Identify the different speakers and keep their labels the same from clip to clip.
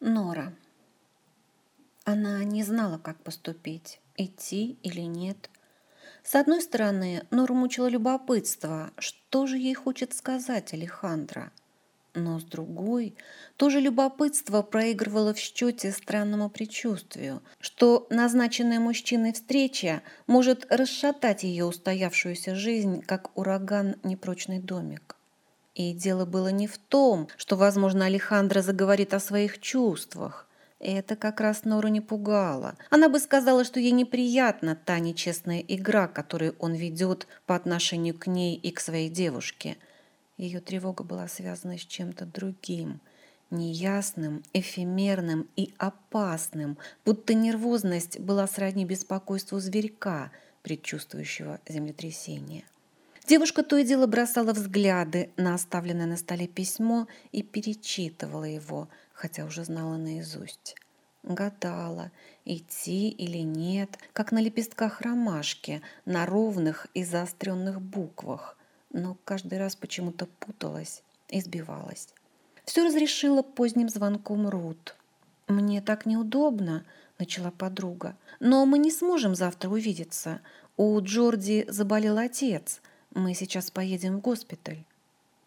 Speaker 1: Нора. Она не знала, как поступить, идти или нет. С одной стороны, Нору мучило любопытство, что же ей хочет сказать Алехандро. Но с другой, тоже любопытство проигрывало в счете странному предчувствию, что назначенная мужчиной встреча может расшатать ее устоявшуюся жизнь, как ураган непрочный домик. И дело было не в том, что, возможно, Алехандро заговорит о своих чувствах. Это как раз Нору не пугало. Она бы сказала, что ей неприятна та нечестная игра, которую он ведет по отношению к ней и к своей девушке. Ее тревога была связана с чем-то другим, неясным, эфемерным и опасным, будто нервозность была сродни беспокойству зверька, предчувствующего землетрясение. Девушка то и дело бросала взгляды на оставленное на столе письмо и перечитывала его, хотя уже знала наизусть. Гадала, идти или нет, как на лепестках ромашки, на ровных и заостренных буквах, но каждый раз почему-то путалась и сбивалась. Все разрешила поздним звонком Рут. «Мне так неудобно», — начала подруга. «Но мы не сможем завтра увидеться. У Джорди заболел отец. Мы сейчас поедем в госпиталь.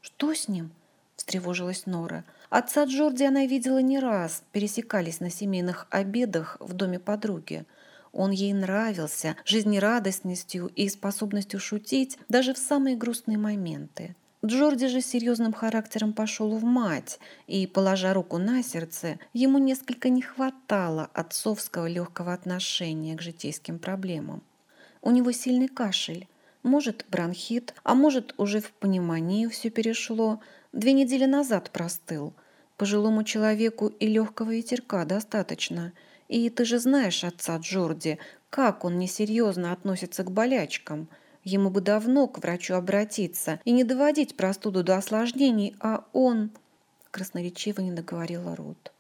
Speaker 1: Что с ним? встревожилась Нора. Отца Джорди она видела не раз, пересекались на семейных обедах в доме подруги. Он ей нравился жизнерадостностью и способностью шутить даже в самые грустные моменты. Джорди же серьезным характером пошел в мать, и, положа руку на сердце, ему несколько не хватало отцовского легкого отношения к житейским проблемам. У него сильный кашель, может, бронхит, а может, уже в пневмонию все перешло. Две недели назад простыл. Пожилому человеку и легкого ветерка достаточно. И ты же знаешь отца Джорди, как он несерьезно относится к болячкам. Ему бы давно к врачу обратиться и не доводить простуду до осложнений, а он... Красноречиво не договорила Рут.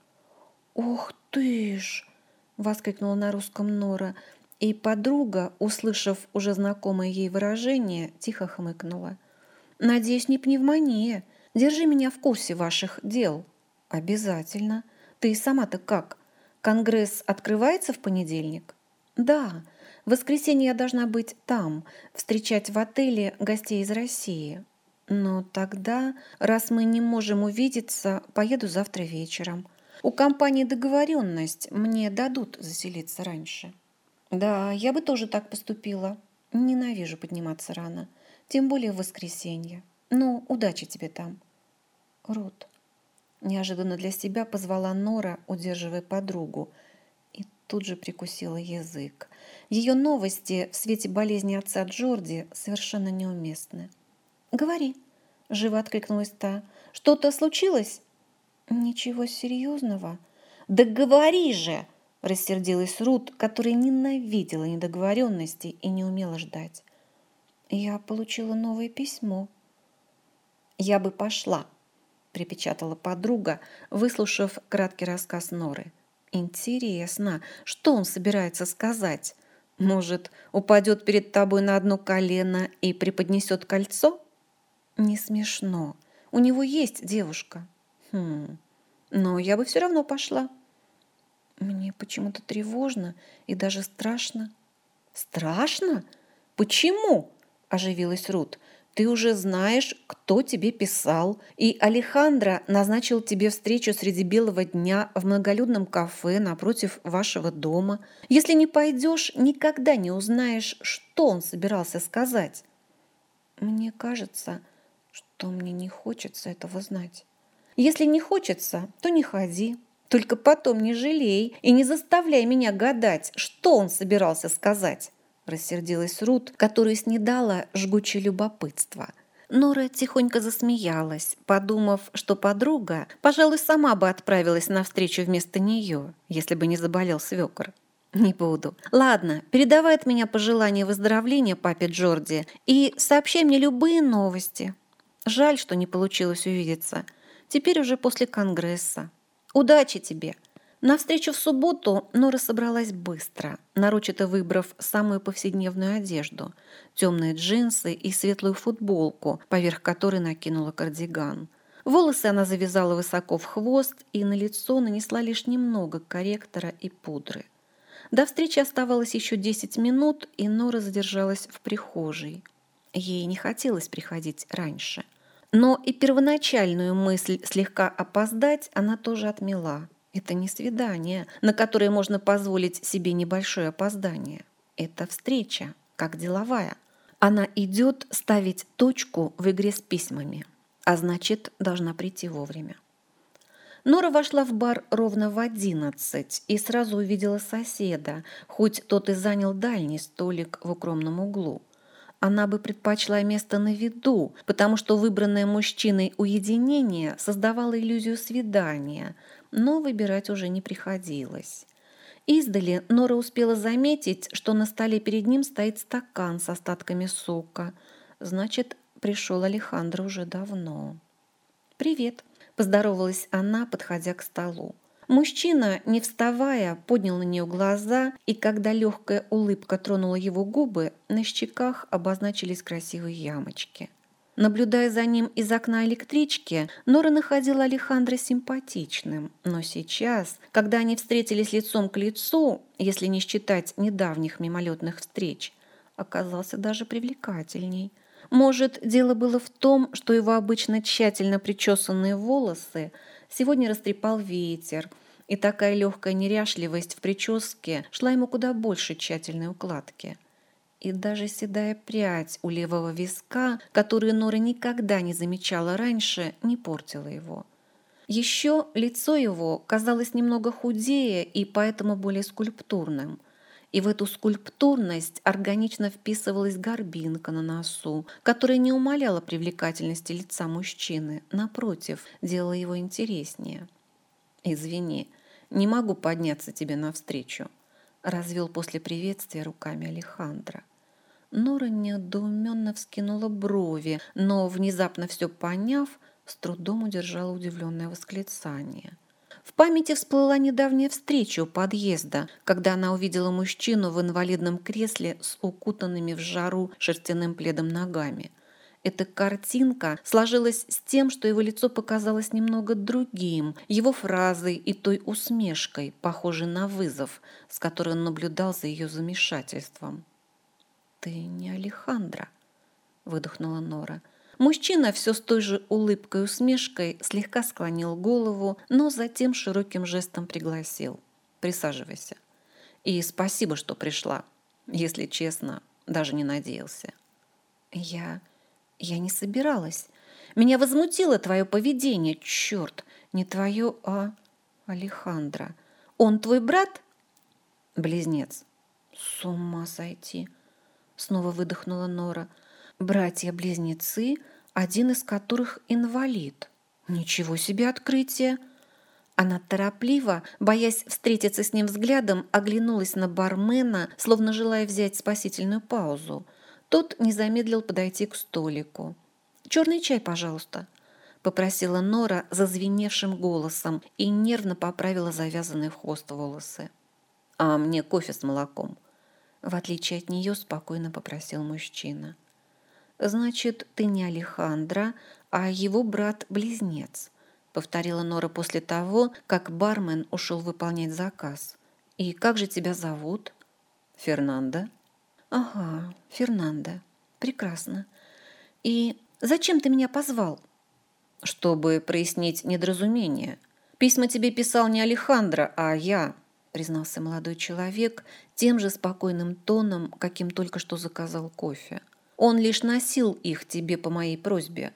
Speaker 1: «Ох ты ж!» — воскликнула на русском Нора. И подруга, услышав уже знакомое ей выражение, тихо хмыкнула. «Надеюсь, не пневмония. Держи меня в курсе ваших дел». «Обязательно. Ты сама-то как? Конгресс открывается в понедельник?» «Да. В воскресенье я должна быть там, встречать в отеле гостей из России. Но тогда, раз мы не можем увидеться, поеду завтра вечером. У компании договоренность, мне дадут заселиться раньше». Да, я бы тоже так поступила. Ненавижу подниматься рано, тем более в воскресенье. Ну, удачи тебе там. Рут. Неожиданно для себя позвала Нора, удерживая подругу, и тут же прикусила язык. Ее новости в свете болезни отца Джорди совершенно неуместны. «Говори», — живо откликнулась та. «Что-то случилось?» «Ничего серьезного». «Да говори же!» Рассердилась Рут, которая ненавидела недоговоренности и не умела ждать. Я получила новое письмо. Я бы пошла, припечатала подруга, выслушав краткий рассказ Норы. Интересно, что он собирается сказать? Может, упадет перед тобой на одно колено и преподнесет кольцо? Не смешно. У него есть девушка. Хм. Но я бы все равно пошла. Мне почему-то тревожно и даже страшно. Страшно? Почему? Оживилась Рут. Ты уже знаешь, кто тебе писал, и Алехандро назначил тебе встречу среди белого дня в многолюдном кафе напротив вашего дома. Если не пойдешь, никогда не узнаешь, что он собирался сказать. Мне кажется, что мне не хочется этого знать. Если не хочется, то не ходи, только потом не жалей и не заставляй меня гадать, что он собирался сказать. Рассердилась Рут, которую снедала жгучее любопытство. Нора тихонько засмеялась, подумав, что подруга, пожалуй, сама бы отправилась на встречу вместо нее, если бы не заболел свекор. Не буду. Ладно, передавай от меня пожелания выздоровления папе Джорди и сообщай мне любые новости. Жаль, что не получилось увидеться. Теперь уже после конгресса. Удачи тебе!» На встречу в субботу Нора собралась быстро, нарочито выбрав самую повседневную одежду – темные джинсы и светлую футболку, поверх которой накинула кардиган. Волосы она завязала высоко в хвост и на лицо нанесла лишь немного корректора и пудры. До встречи оставалось еще 10 минут, и Нора задержалась в прихожей. Ей не хотелось приходить раньше. Но и первоначальную мысль слегка опоздать она тоже отмела. Это не свидание, на которое можно позволить себе небольшое опоздание. Это встреча, как деловая. Она идет ставить точку в игре с письмами, а значит, должна прийти вовремя. Нора вошла в бар ровно в одиннадцать и сразу увидела соседа, хоть тот и занял дальний столик в укромном углу. Она бы предпочла место на виду, потому что выбранное мужчиной уединение создавало иллюзию свидания, но выбирать уже не приходилось. Издали Нора успела заметить, что на столе перед ним стоит стакан с остатками сока. Значит, пришел Алехандро уже давно. «Привет», – поздоровалась она, подходя к столу. Мужчина, не вставая, поднял на нее глаза, и когда легкая улыбка тронула его губы, на щеках обозначились красивые ямочки. Наблюдая за ним из окна электрички, Нора находила Алехандро симпатичным. Но сейчас, когда они встретились лицом к лицу, если не считать недавних мимолетных встреч, оказался даже привлекательней. Может, дело было в том, что его обычно тщательно причесанные волосы сегодня растрепал ветер, и такая легкая неряшливость в прическе шла ему куда больше тщательной укладки и даже седая прядь у левого виска, которую Нора никогда не замечала раньше, не портила его. Еще лицо его казалось немного худее и поэтому более скульптурным. И в эту скульптурность органично вписывалась горбинка на носу, которая не умаляла привлекательности лица мужчины, напротив, делала его интереснее. «Извини, не могу подняться тебе навстречу», – развел после приветствия руками Алехандро. Нора недоуменно вскинула брови, но, внезапно все поняв, с трудом удержала удивленное восклицание. В памяти всплыла недавняя встреча у подъезда, когда она увидела мужчину в инвалидном кресле с укутанными в жару шерстяным пледом ногами. Эта картинка сложилась с тем, что его лицо показалось немного другим, его фразой и той усмешкой, похожей на вызов, с которой он наблюдал за ее замешательством. «Ты не Алехандро», — выдохнула Нора. Мужчина все с той же улыбкой и усмешкой слегка склонил голову, но затем широким жестом пригласил. «Присаживайся. И спасибо, что пришла. Если честно, даже не надеялся». «Я... я не собиралась. Меня возмутило твое поведение. Черт, не твое, а Алехандро. Он твой брат?» «Близнец». «С ума сойти!» снова выдохнула Нора. Братья-близнецы, один из которых инвалид. Ничего себе открытие! Она торопливо, боясь встретиться с ним взглядом, оглянулась на бармена, словно желая взять спасительную паузу. Тот не замедлил подойти к столику. «Черный чай, пожалуйста», — попросила Нора зазвеневшим голосом и нервно поправила завязанные в хвост волосы. «А мне кофе с молоком», в отличие от нее, спокойно попросил мужчина. «Значит, ты не Алехандро, а его брат-близнец», повторила Нора после того, как бармен ушел выполнять заказ. «И как же тебя зовут?» «Фернандо». «Ага, Фернандо. Прекрасно. И зачем ты меня позвал?» «Чтобы прояснить недоразумение. Письма тебе писал не Алехандро, а я», признался молодой человек тем же спокойным тоном, каким только что заказал кофе. Он лишь носил их тебе по моей просьбе.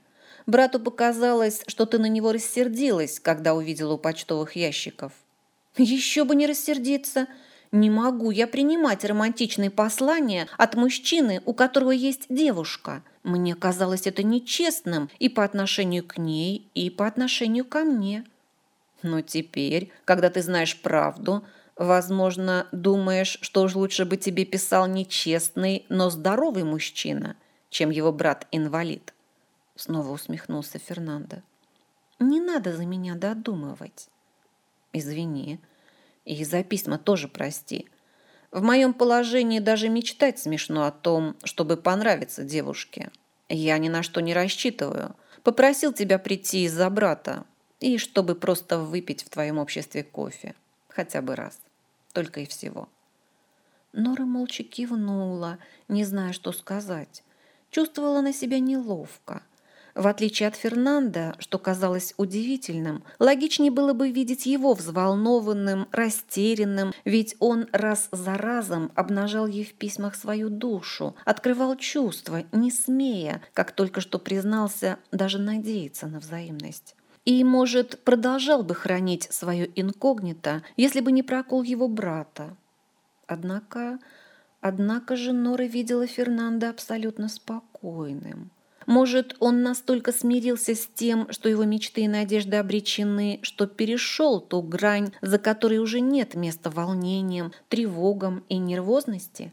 Speaker 1: Брату показалось, что ты на него рассердилась, когда увидела у почтовых ящиков. Еще бы не рассердиться. Не могу я принимать романтичные послания от мужчины, у которого есть девушка. Мне казалось это нечестным и по отношению к ней, и по отношению ко мне. Но теперь, когда ты знаешь правду, Возможно, думаешь, что уж лучше бы тебе писал нечестный, но здоровый мужчина, чем его брат-инвалид. Снова усмехнулся Фернандо. Не надо за меня додумывать. Извини. И за письма тоже прости. В моем положении даже мечтать смешно о том, чтобы понравиться девушке. Я ни на что не рассчитываю. Попросил тебя прийти из-за брата и чтобы просто выпить в твоем обществе кофе. Хотя бы раз. Только и всего.
Speaker 2: Нора молча кивнула, не зная, что сказать. Чувствовала на себя неловко. В отличие от Фернанда, что казалось удивительным, логичнее было бы видеть его взволнованным, растерянным, ведь он раз за разом обнажал ей в письмах свою душу, открывал чувства, не смея, как только что признался, даже надеяться на взаимность. И, может, продолжал бы хранить свое инкогнито, если бы не прокол его брата. Однако, однако же Нора видела Фернанда абсолютно спокойным. Может, он настолько смирился с тем, что его мечты и надежды обречены, что перешел ту грань, за которой уже нет места волнениям, тревогам и нервозности?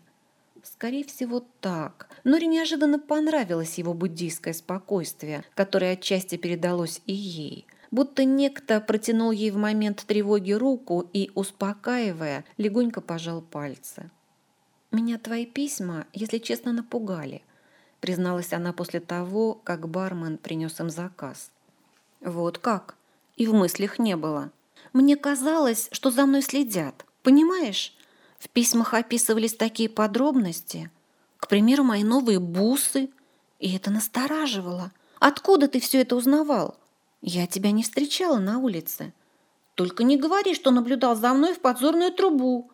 Speaker 2: Скорее всего, так. Норе неожиданно понравилось его буддийское спокойствие, которое отчасти передалось и ей. Будто некто протянул ей в момент тревоги руку и, успокаивая, легонько пожал пальцы. «Меня твои письма, если честно, напугали», призналась она после того, как бармен принес им заказ.
Speaker 1: Вот как? И в мыслях не было.
Speaker 2: Мне казалось, что за мной следят. Понимаешь? В письмах описывались такие подробности. К примеру, мои новые бусы. И это настораживало. Откуда ты все это узнавал? Я тебя не встречала на улице. Только не говори, что наблюдал за мной в подзорную трубу.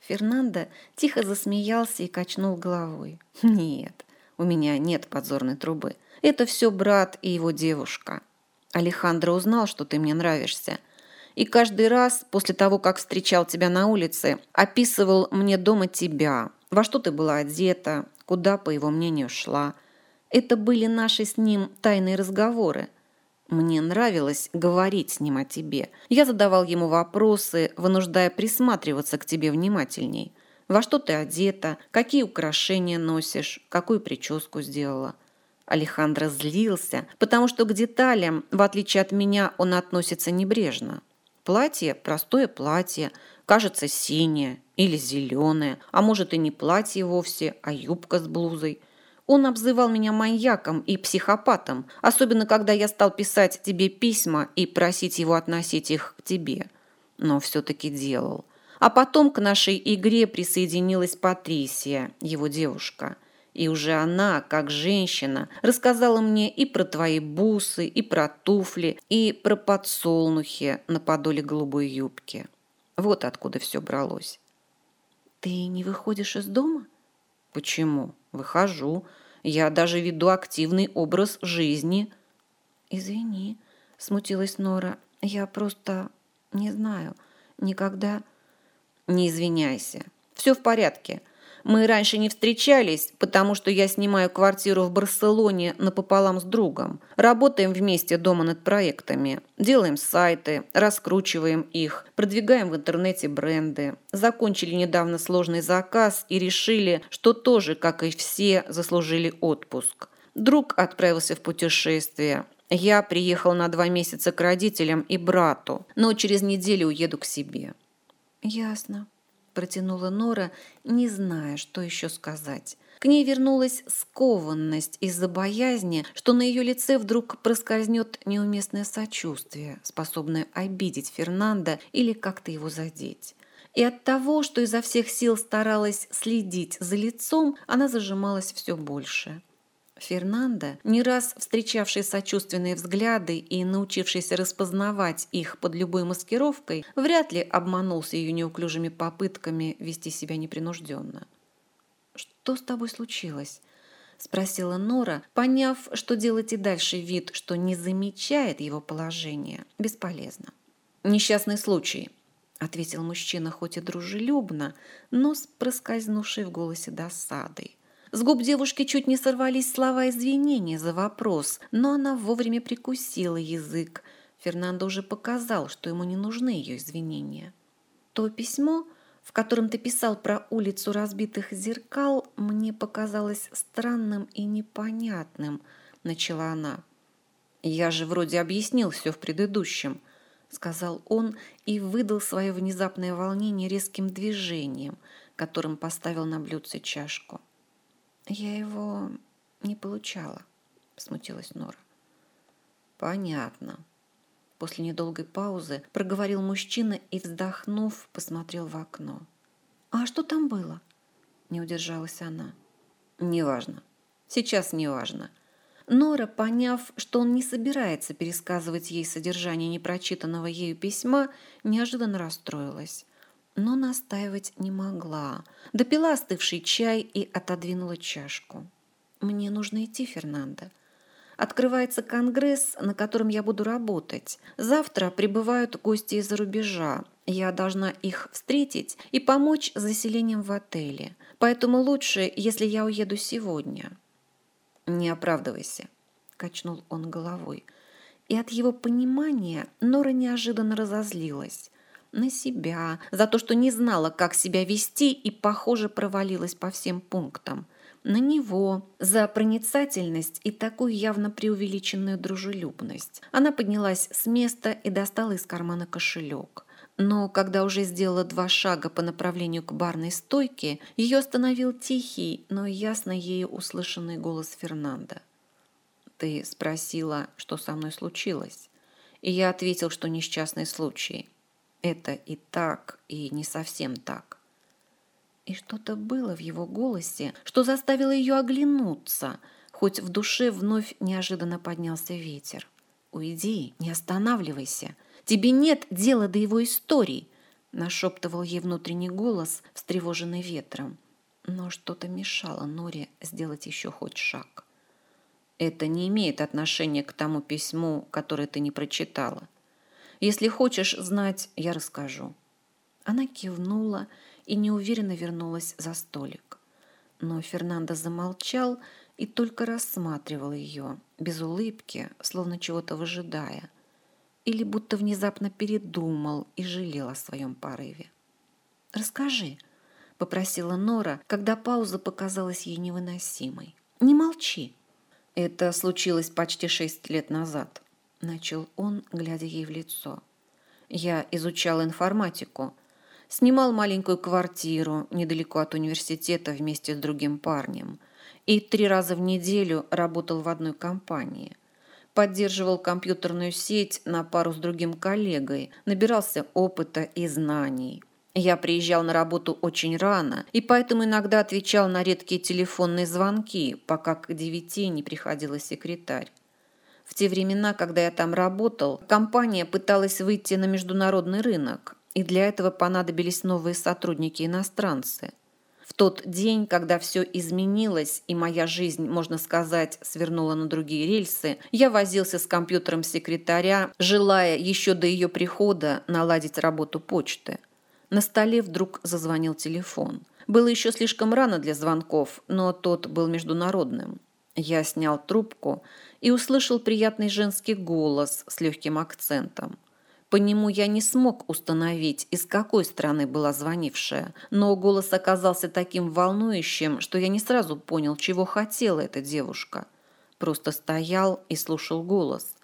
Speaker 1: Фернандо тихо засмеялся и качнул головой. Нет, у меня нет подзорной трубы. Это все брат и его девушка. Алехандро узнал, что ты мне нравишься. И каждый раз после того, как встречал тебя на улице, описывал мне дома тебя, во что ты была одета, куда, по его мнению, шла. Это были наши с ним тайные разговоры. Мне нравилось говорить с ним о тебе. Я задавал ему вопросы, вынуждая присматриваться к тебе внимательней во что ты одета, какие украшения носишь, какую прическу сделала. Алехандро злился, потому что к деталям, в отличие от меня, он относится небрежно. Платье – простое платье, кажется синее или зеленое, а может и не платье вовсе, а юбка с блузой. Он обзывал меня маньяком и психопатом, особенно когда я стал писать тебе письма и просить его относить их к тебе. Но все-таки делал – а потом к нашей игре присоединилась Патрисия, его девушка. И уже она, как женщина, рассказала мне и про твои бусы, и про туфли, и про подсолнухи на подоле голубой юбки. Вот откуда все бралось.
Speaker 2: Ты не выходишь из дома?
Speaker 1: Почему? Выхожу. Я даже веду активный образ жизни.
Speaker 2: Извини, смутилась Нора. Я просто не знаю, никогда...
Speaker 1: Не извиняйся. Все в порядке. Мы раньше не встречались, потому что я снимаю квартиру в Барселоне напополам с другом. Работаем вместе дома над проектами. Делаем сайты, раскручиваем их, продвигаем в интернете бренды. Закончили недавно сложный заказ и решили, что тоже, как и все, заслужили отпуск. Друг отправился в путешествие. Я приехал на два месяца к родителям и брату, но через неделю уеду к себе.
Speaker 2: «Ясно», – протянула Нора, не зная, что еще сказать. К ней вернулась скованность из-за боязни, что на ее лице вдруг проскользнет неуместное сочувствие, способное обидеть Фернанда или как-то его задеть. И от того, что изо всех сил старалась следить за лицом, она зажималась все больше. Фернандо, не раз встречавший сочувственные взгляды и научившийся распознавать их под любой маскировкой, вряд ли обманулся ее неуклюжими попытками вести себя непринужденно. «Что с тобой случилось?» – спросила Нора, поняв, что делать и дальше вид, что не замечает его положение, бесполезно.
Speaker 1: «Несчастный случай», –
Speaker 2: ответил мужчина хоть и дружелюбно, но с проскользнувшей в голосе досадой. С губ девушки чуть не сорвались слова извинения за вопрос, но она вовремя прикусила язык. Фернандо уже показал, что ему не нужны ее извинения. То письмо, в котором ты писал про улицу разбитых зеркал, мне показалось странным и непонятным, начала она.
Speaker 1: Я же вроде объяснил все в предыдущем, сказал он и выдал свое внезапное волнение резким движением, которым поставил на блюдце чашку.
Speaker 2: «Я его не получала», – смутилась Нора. Понятно. После недолгой паузы проговорил мужчина и, вздохнув, посмотрел в окно.
Speaker 1: «А что там было?»
Speaker 2: Не удержалась она. «Неважно. Сейчас неважно». Нора, поняв, что он не собирается пересказывать ей содержание непрочитанного ею письма, неожиданно расстроилась. Но настаивать не могла. Допила остывший чай и отодвинула чашку. «Мне нужно идти, Фернандо. Открывается конгресс, на котором я буду работать. Завтра прибывают гости из-за рубежа. Я должна их встретить и помочь с заселением в отеле. Поэтому лучше, если я уеду сегодня. Не оправдывайся, качнул он головой. И от его понимания Нора неожиданно разозлилась на себя, за то, что не знала, как себя вести и, похоже, провалилась по всем пунктам – на него за проницательность и такую явно преувеличенную дружелюбность. Она поднялась с места и достала из кармана кошелек. Но когда уже сделала два шага по направлению к барной стойке, ее остановил тихий, но ясно ею услышанный голос Фернанда. «Ты спросила, что со мной случилось?» И я ответил, что несчастный случай. Это и так, и не совсем так. И что-то было в его голосе, что заставило ее оглянуться, хоть в душе вновь неожиданно поднялся ветер. «Уйди, не останавливайся. Тебе нет дела до его историй», – нашептывал ей внутренний голос, встревоженный ветром. Но что-то мешало Норе сделать еще хоть шаг. «Это не имеет отношения к тому письму, которое ты не прочитала. Если хочешь знать, я расскажу». Она кивнула и неуверенно вернулась за столик. Но Фернандо замолчал и только рассматривал ее, без улыбки, словно чего-то выжидая, или будто внезапно передумал и жалел о своем порыве. «Расскажи», — попросила Нора, когда пауза показалась ей невыносимой. «Не молчи». «Это случилось почти шесть лет назад», — начал он, глядя ей в лицо. «Я изучал информатику, снимал маленькую квартиру недалеко от университета вместе с другим парнем и три раза в неделю работал в одной компании. Поддерживал компьютерную сеть на пару с другим коллегой, набирался опыта и знаний. Я приезжал на работу очень рано, и поэтому иногда отвечал на редкие телефонные звонки, пока к девяти не приходила секретарь. В те времена, когда я там работал, компания пыталась выйти на международный рынок, и для этого понадобились новые сотрудники-иностранцы. В тот день, когда все изменилось и моя жизнь, можно сказать, свернула на другие рельсы, я возился с компьютером секретаря, желая еще до ее прихода наладить работу почты. На столе вдруг зазвонил телефон. Было еще слишком рано для звонков, но тот был международным. Я снял трубку и услышал приятный женский голос с легким акцентом. По нему я не смог установить, из какой страны была звонившая, но голос оказался таким волнующим, что я не сразу понял, чего хотела эта девушка. Просто стоял и слушал голос.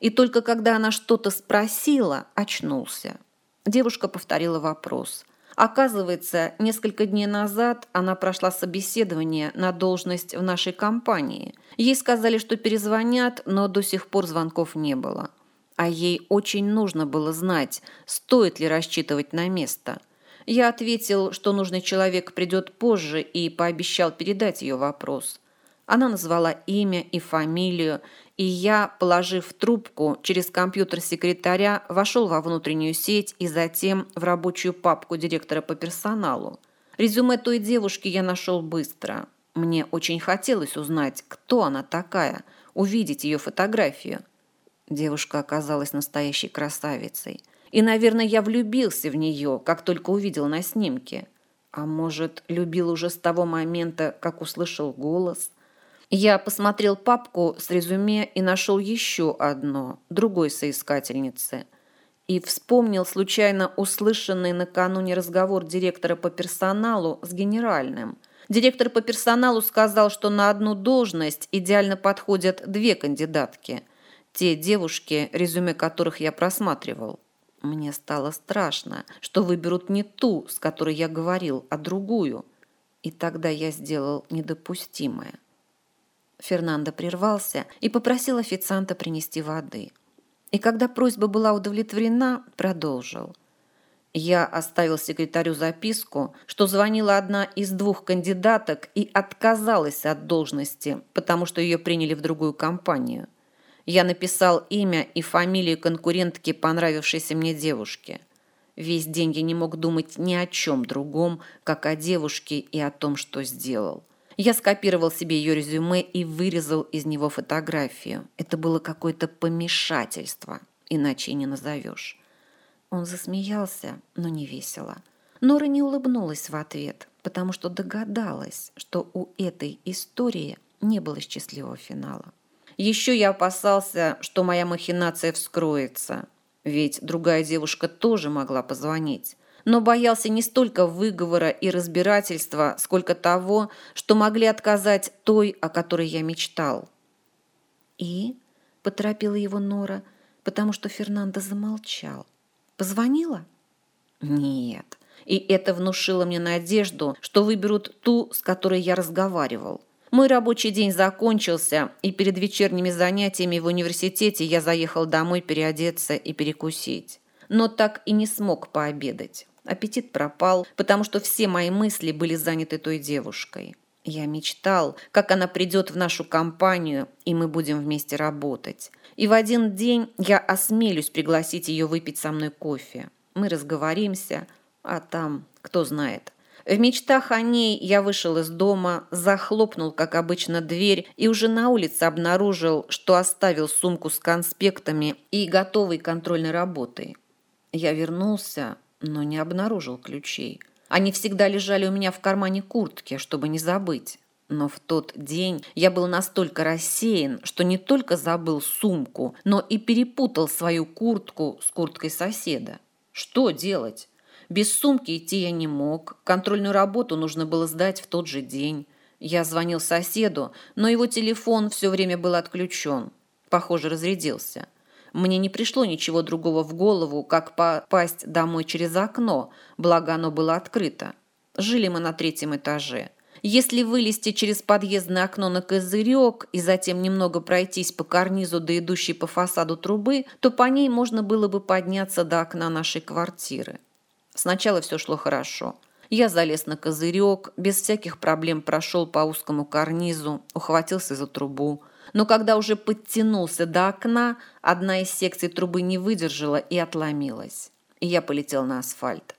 Speaker 2: И только когда она что-то спросила, очнулся. Девушка повторила вопрос. Оказывается, несколько дней назад она прошла собеседование на должность в нашей компании. Ей сказали, что перезвонят, но до сих пор звонков не было а ей очень нужно было знать, стоит ли рассчитывать на место. Я ответил, что нужный человек придет позже и пообещал передать ее вопрос. Она назвала имя и фамилию, и я, положив трубку через компьютер секретаря, вошел во внутреннюю сеть и затем в рабочую папку директора по персоналу. Резюме той девушки я нашел быстро. Мне очень хотелось узнать, кто она такая, увидеть ее фотографию – Девушка оказалась настоящей красавицей. И, наверное, я влюбился в нее, как только увидел на снимке. А может, любил уже с того момента, как услышал голос? Я посмотрел папку с резюме и нашел еще одно, другой соискательницы. И вспомнил случайно услышанный накануне разговор директора по персоналу с генеральным. Директор по персоналу сказал, что на одну должность идеально подходят две кандидатки – те девушки, резюме которых я просматривал. Мне стало страшно, что выберут не ту, с которой я говорил, а другую. И тогда я сделал недопустимое. Фернандо прервался и попросил официанта принести воды. И когда просьба была удовлетворена, продолжил. Я оставил секретарю записку, что звонила одна из двух кандидаток и отказалась от должности, потому что ее приняли в другую компанию. Я написал имя и фамилию конкурентки понравившейся мне девушки. Весь день я не мог думать ни о чем другом, как о девушке и о том, что сделал. Я скопировал себе ее резюме и вырезал из него фотографию. Это было какое-то помешательство, иначе не назовешь. Он засмеялся, но не весело. Нора не улыбнулась в ответ, потому что догадалась, что у этой истории не было счастливого финала. Еще я опасался, что моя махинация вскроется, ведь другая девушка тоже могла позвонить но боялся не столько выговора и разбирательства, сколько того, что могли отказать той, о которой я мечтал. «И?» – поторопила его Нора, потому что Фернандо замолчал. «Позвонила?» «Нет». И это внушило мне надежду, что выберут ту, с которой я разговаривал. Мой рабочий день закончился, и перед вечерними занятиями в университете я заехал домой переодеться и перекусить. Но так и не смог пообедать. Аппетит пропал, потому что все мои мысли были заняты той девушкой. Я мечтал, как она придет в нашу компанию, и мы будем вместе работать. И в один день я осмелюсь пригласить ее выпить со мной кофе. Мы разговоримся, а там, кто знает. В мечтах о ней я вышел из дома, захлопнул, как обычно, дверь и уже на улице обнаружил, что оставил сумку с конспектами и готовой контрольной работой. Я вернулся, но не обнаружил ключей. Они всегда лежали у меня в кармане куртки, чтобы не забыть. Но в тот день я был настолько рассеян, что не только забыл сумку, но и перепутал свою куртку с курткой соседа. Что делать? Без сумки идти я не мог. Контрольную работу нужно было сдать в тот же день. Я звонил соседу, но его телефон все время был отключен. Похоже, разрядился. Мне не пришло ничего другого в голову, как попасть домой через окно, благо оно было открыто. Жили мы на третьем этаже. Если вылезти через подъездное окно на козырек и затем немного пройтись по карнизу до идущей по фасаду трубы, то по ней можно было бы подняться до окна нашей квартиры. Сначала все шло хорошо. Я залез на козырек, без всяких проблем прошел по узкому карнизу, ухватился за трубу – но когда уже подтянулся до окна, одна из секций трубы не выдержала и отломилась. И я полетел на асфальт.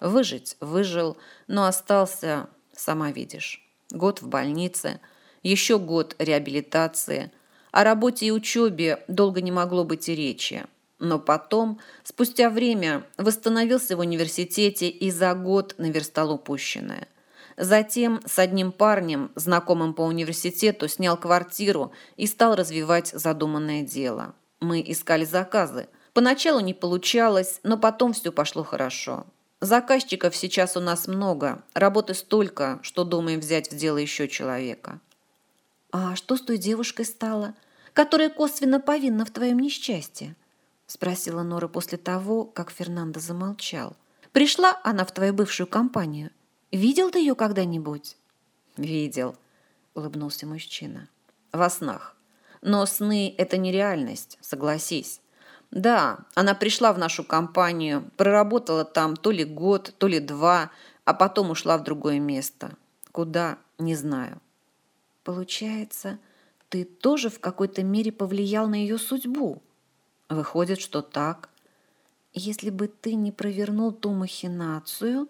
Speaker 2: Выжить выжил, но остался, сама видишь, год в больнице, еще год реабилитации. О работе и учебе долго не могло быть и речи. Но потом, спустя время, восстановился в университете и за год наверстал упущенное. Затем с одним парнем, знакомым по университету, снял квартиру и стал развивать задуманное дело. Мы искали заказы. Поначалу не получалось, но потом все пошло хорошо. Заказчиков сейчас у нас много, работы столько, что думаем взять в дело еще человека. «А что с той девушкой стало, которая косвенно повинна в твоем несчастье?» – спросила Нора после того, как Фернандо замолчал. «Пришла она в твою бывшую компанию – Видел ты ее когда-нибудь?
Speaker 1: Видел, улыбнулся мужчина. Во снах. Но сны – это не реальность, согласись. Да, она пришла в нашу компанию, проработала там то ли год, то ли два, а потом ушла в другое место. Куда – не знаю.
Speaker 2: Получается, ты тоже в какой-то мере повлиял на ее судьбу?
Speaker 1: Выходит, что так.
Speaker 2: Если бы ты не провернул ту махинацию,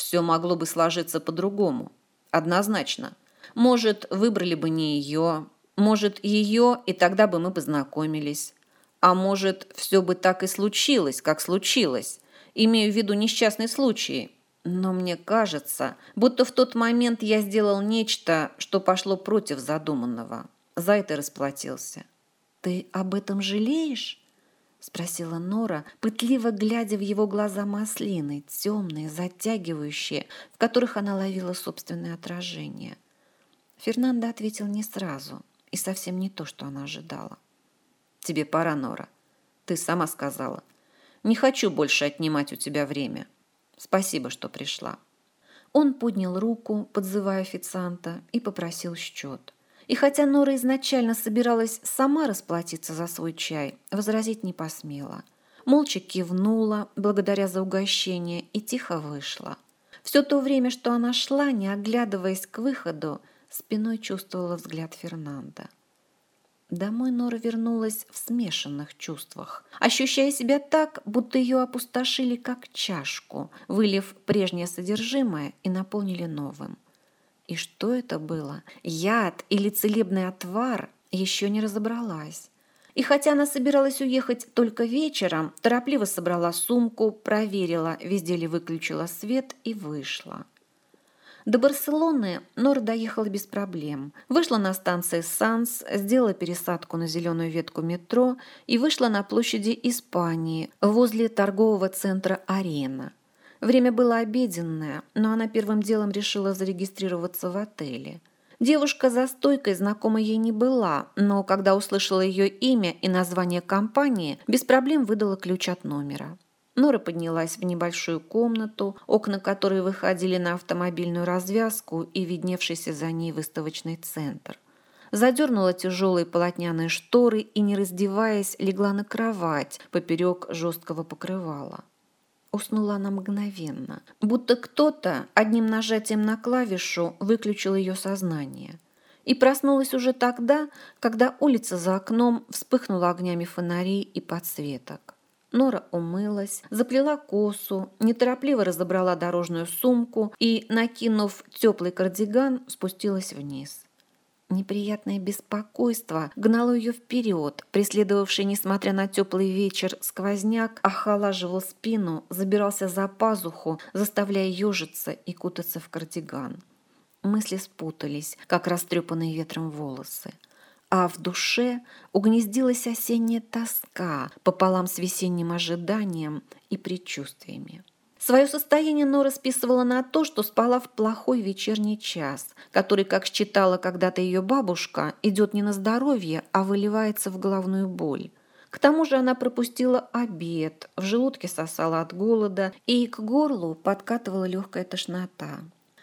Speaker 1: все могло бы сложиться по-другому. Однозначно. Может, выбрали бы не ее, может, ее, и тогда бы мы познакомились. А может, все бы так и случилось, как случилось. Имею в виду несчастный случай. Но мне кажется, будто в тот момент я сделал нечто, что пошло против задуманного. За это расплатился.
Speaker 2: Ты об этом жалеешь? — спросила Нора, пытливо глядя в его глаза маслины, темные, затягивающие, в которых она ловила собственное отражение. Фернандо ответил не сразу и совсем не то, что она ожидала.
Speaker 1: «Тебе пора, Нора. Ты сама сказала. Не хочу больше отнимать у тебя время. Спасибо, что пришла».
Speaker 2: Он поднял руку, подзывая официанта, и попросил счет. И хотя Нора изначально собиралась сама расплатиться за свой чай, возразить не посмела. Молча кивнула, благодаря за угощение, и тихо вышла. Все то время, что она шла, не оглядываясь к выходу, спиной чувствовала взгляд Фернанда. Домой Нора вернулась в смешанных чувствах, ощущая себя так, будто ее опустошили как чашку, вылив прежнее содержимое и наполнили новым. И что это было? Яд или целебный отвар? Еще не разобралась. И хотя она собиралась уехать только вечером, торопливо собрала сумку, проверила, везде ли выключила свет и вышла. До Барселоны Нора доехала без проблем. Вышла на станции Санс, сделала пересадку на зеленую ветку метро и вышла на площади Испании возле торгового центра «Арена». Время было обеденное, но она первым делом решила зарегистрироваться в отеле. Девушка за стойкой знакома ей не была, но когда услышала ее имя и название компании, без проблем выдала ключ от номера. Нора поднялась в небольшую комнату, окна которой выходили на автомобильную развязку и видневшийся за ней выставочный центр. Задернула тяжелые полотняные шторы и, не раздеваясь, легла на кровать поперек жесткого покрывала. Уснула она мгновенно, будто кто-то одним нажатием на клавишу выключил ее сознание. И проснулась уже тогда, когда улица за окном вспыхнула огнями фонарей и подсветок. Нора умылась, заплела косу, неторопливо разобрала дорожную сумку и, накинув теплый кардиган, спустилась вниз. Неприятное беспокойство гнало ее вперед, преследовавший, несмотря на теплый вечер, сквозняк охолаживал спину, забирался за пазуху, заставляя ежиться и кутаться в кардиган. Мысли спутались, как растрепанные ветром волосы а в душе угнездилась осенняя тоска пополам с весенним ожиданием и предчувствиями. Свое состояние Нора списывала на то, что спала в плохой вечерний час, который, как считала когда-то ее бабушка, идет не на здоровье, а выливается в головную боль. К тому же она пропустила обед, в желудке сосала от голода, и к горлу подкатывала легкая тошнота.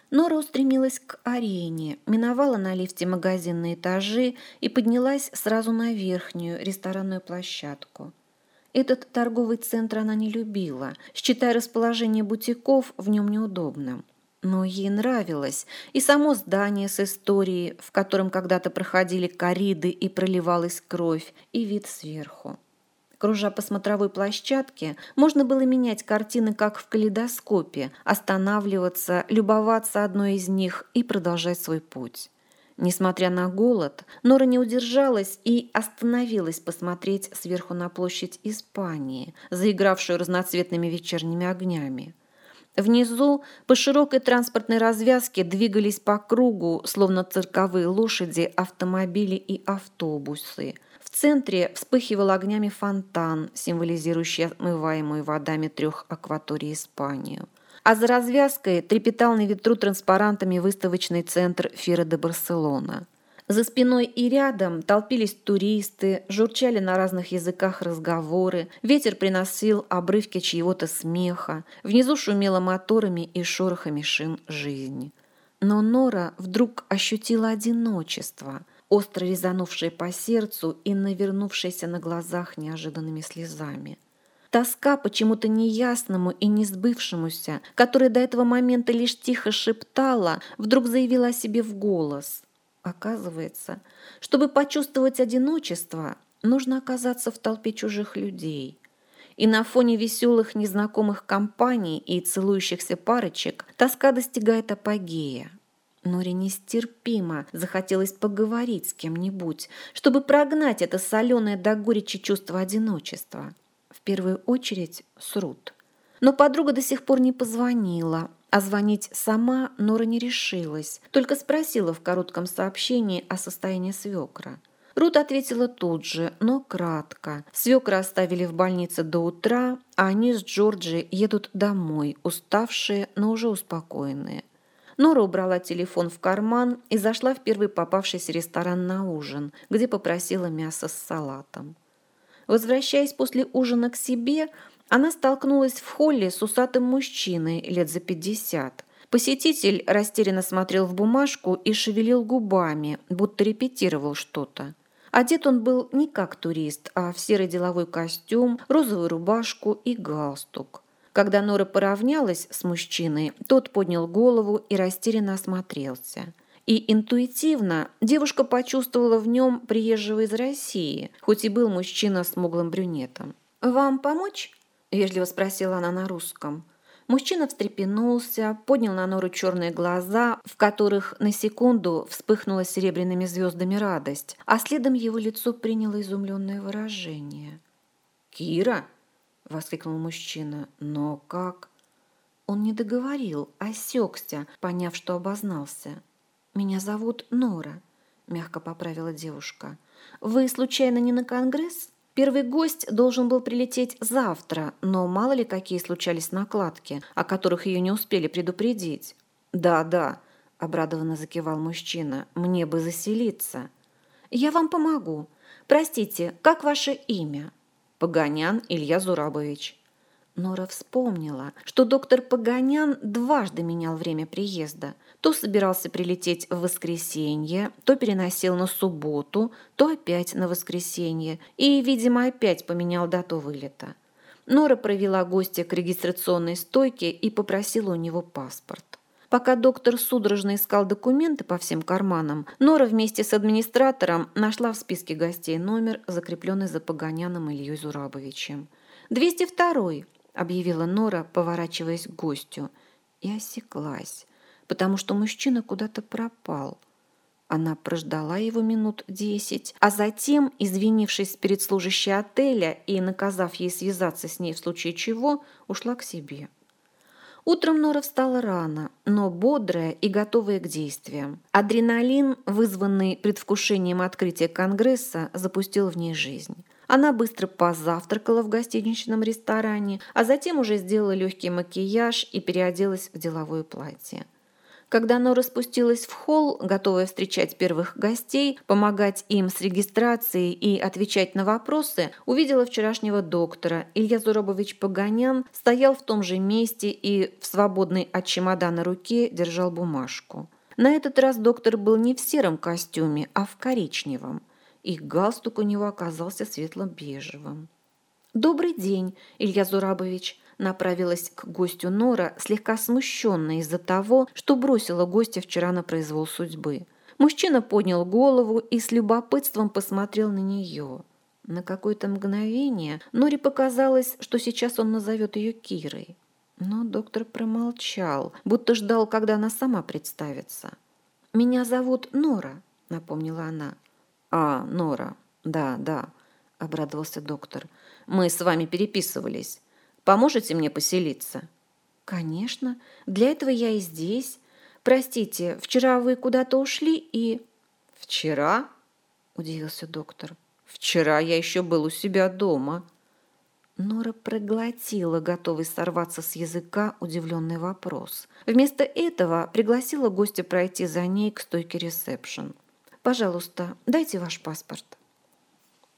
Speaker 2: Нора устремилась к арене, миновала на лифте магазинные этажи и поднялась сразу на верхнюю ресторанную площадку. Этот торговый центр она не любила, считая расположение бутиков в нем неудобным. Но ей нравилось и само здание с историей, в котором когда-то проходили кориды и проливалась кровь, и вид сверху. Кружа по смотровой площадке, можно было менять картины как в калейдоскопе, останавливаться, любоваться одной из них и продолжать свой путь. Несмотря на голод, Нора не удержалась и остановилась посмотреть сверху на площадь Испании, заигравшую разноцветными вечерними огнями. Внизу по широкой транспортной развязке двигались по кругу, словно цирковые лошади, автомобили и автобусы – центре вспыхивал огнями фонтан, символизирующий отмываемую водами трех акваторий Испанию. А за развязкой трепетал на ветру транспарантами выставочный центр Фира де Барселона. За спиной и рядом толпились туристы, журчали на разных языках разговоры, ветер приносил обрывки чьего-то смеха, внизу шумело моторами и шорохами шин жизни. Но Нора вдруг ощутила одиночество – остро резанувшее по сердцу и навернувшееся на глазах неожиданными слезами. Тоска почему-то неясному и несбывшемуся, которая до этого момента лишь тихо шептала, вдруг заявила о себе в голос. Оказывается, чтобы почувствовать одиночество, нужно оказаться в толпе чужих людей. И на фоне веселых незнакомых компаний и целующихся парочек тоска достигает апогея. Норе нестерпимо захотелось поговорить с кем-нибудь, чтобы прогнать это соленое до горечи чувство одиночества. Первую очередь с Рут. Но подруга до сих пор не позвонила, а звонить сама Нора не решилась, только спросила в коротком сообщении о состоянии свекра. Рут ответила тут же, но кратко. Свекра оставили в больнице до утра, а они с Джорджи едут домой, уставшие, но уже успокоенные. Нора убрала телефон в карман и зашла в первый попавшийся ресторан на ужин, где попросила мясо с салатом. Возвращаясь после ужина к себе, она столкнулась в холле с усатым мужчиной лет за пятьдесят. Посетитель растерянно смотрел в бумажку и шевелил губами, будто репетировал что-то. Одет он был не как турист, а в серый деловой костюм, розовую рубашку и галстук. Когда Нора поравнялась с мужчиной, тот поднял голову и растерянно осмотрелся. И интуитивно девушка почувствовала в нем приезжего из России, хоть и был мужчина с смуглым брюнетом. «Вам помочь?» – вежливо спросила она на русском. Мужчина встрепенулся, поднял на Нору черные глаза, в которых на секунду вспыхнула серебряными звездами радость, а следом его лицо приняло изумленное выражение. «Кира!» – воскликнул мужчина. «Но как?» Он не договорил, осекся, поняв, что обознался. «Меня зовут Нора», – мягко поправила девушка. «Вы случайно не на конгресс?» Первый гость должен был прилететь завтра, но мало ли какие случались накладки, о которых ее не успели предупредить. «Да, да», – обрадованно закивал мужчина, – «мне бы заселиться». «Я вам помогу. Простите, как ваше имя?» «Погонян Илья Зурабович». Нора вспомнила, что доктор Погонян дважды менял время приезда – то собирался прилететь в воскресенье, то переносил на субботу, то опять на воскресенье и, видимо, опять поменял дату вылета. Нора провела гостя к регистрационной стойке и попросила у него паспорт. Пока доктор судорожно искал документы по всем карманам, Нора вместе с администратором нашла в списке гостей номер, закрепленный за Погоняном Ильей Зурабовичем. «202-й», — объявила Нора, поворачиваясь к гостю, и осеклась потому что мужчина куда-то пропал. Она прождала его минут десять, а затем, извинившись перед служащей отеля и наказав ей связаться с ней в случае чего, ушла к себе. Утром Нора встала рано, но бодрая и готовая к действиям. Адреналин, вызванный предвкушением открытия Конгресса, запустил в ней жизнь. Она быстро позавтракала в гостиничном ресторане, а затем уже сделала легкий макияж и переоделась в деловое платье. Когда Нора спустилась в холл, готовая встречать первых гостей, помогать им с регистрацией и отвечать на вопросы, увидела вчерашнего доктора. Илья Зуробович Погонян стоял в том же месте и в свободной от чемодана руке держал бумажку. На этот раз доктор был не в сером костюме, а в коричневом. И галстук у него оказался светло-бежевым. «Добрый день, Илья Зурабович», направилась к гостю Нора, слегка смущенная из-за того, что бросила гостя вчера на произвол судьбы. Мужчина поднял голову и с любопытством посмотрел на нее. На какое-то мгновение Норе показалось, что сейчас он назовет ее Кирой. Но доктор промолчал, будто ждал, когда она сама представится. «Меня зовут Нора», — напомнила она. «А, Нора, да, да», — обрадовался доктор. «Мы с вами переписывались. Поможете мне поселиться?» «Конечно. Для этого я и здесь. Простите, вчера вы куда-то ушли и...» «Вчера?» – удивился доктор. «Вчера я еще был у себя дома». Нора проглотила, готовый сорваться с языка удивленный вопрос. Вместо этого пригласила гостя пройти за ней к стойке ресепшн. «Пожалуйста, дайте ваш паспорт».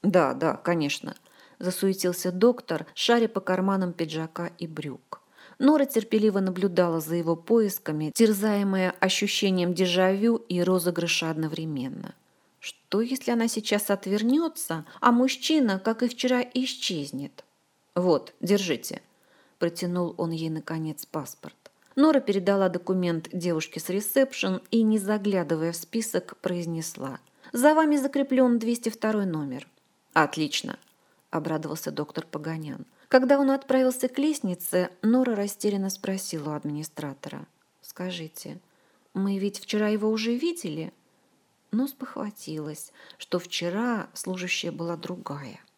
Speaker 2: «Да, да, конечно», засуетился доктор, шаря по карманам пиджака и брюк. Нора терпеливо наблюдала за его поисками, терзаемая ощущением дежавю и розыгрыша одновременно. Что, если она сейчас отвернется, а мужчина, как и вчера, исчезнет? «Вот, держите», – протянул он ей, наконец, паспорт. Нора передала документ девушке с ресепшн и, не заглядывая в список, произнесла. «За вами закреплен 202 номер». «Отлично», – обрадовался доктор Погонян. Когда он отправился к лестнице, Нора растерянно спросила у администратора. «Скажите, мы ведь вчера его уже видели?» Но спохватилась, что вчера служащая была другая –